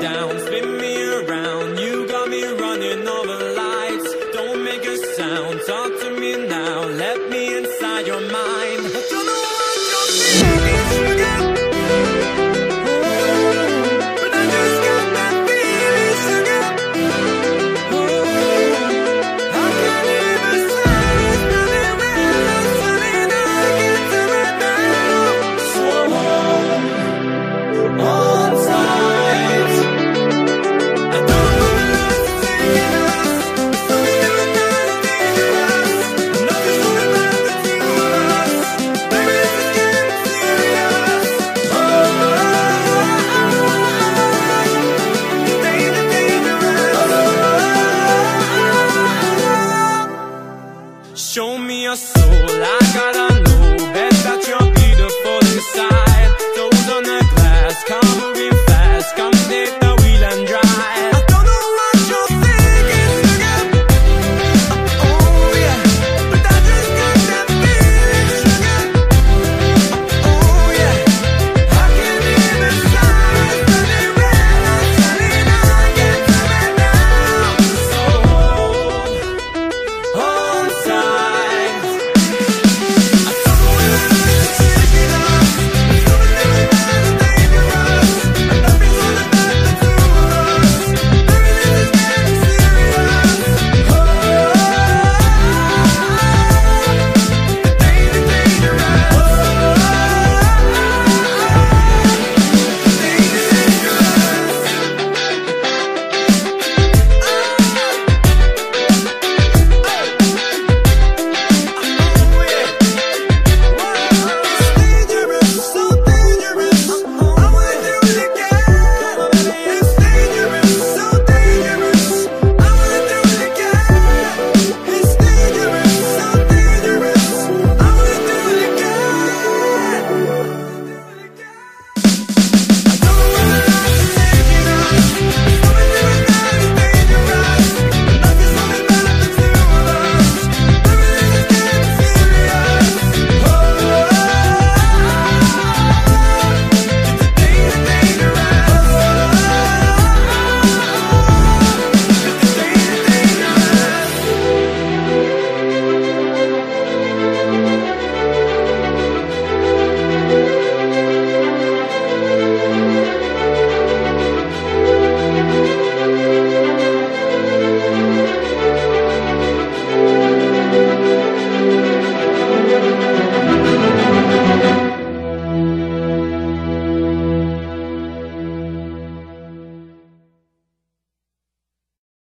down, spin me around. You got me running over lights. Don't make a sound, talk to me now. Let me inside your mind. eu sou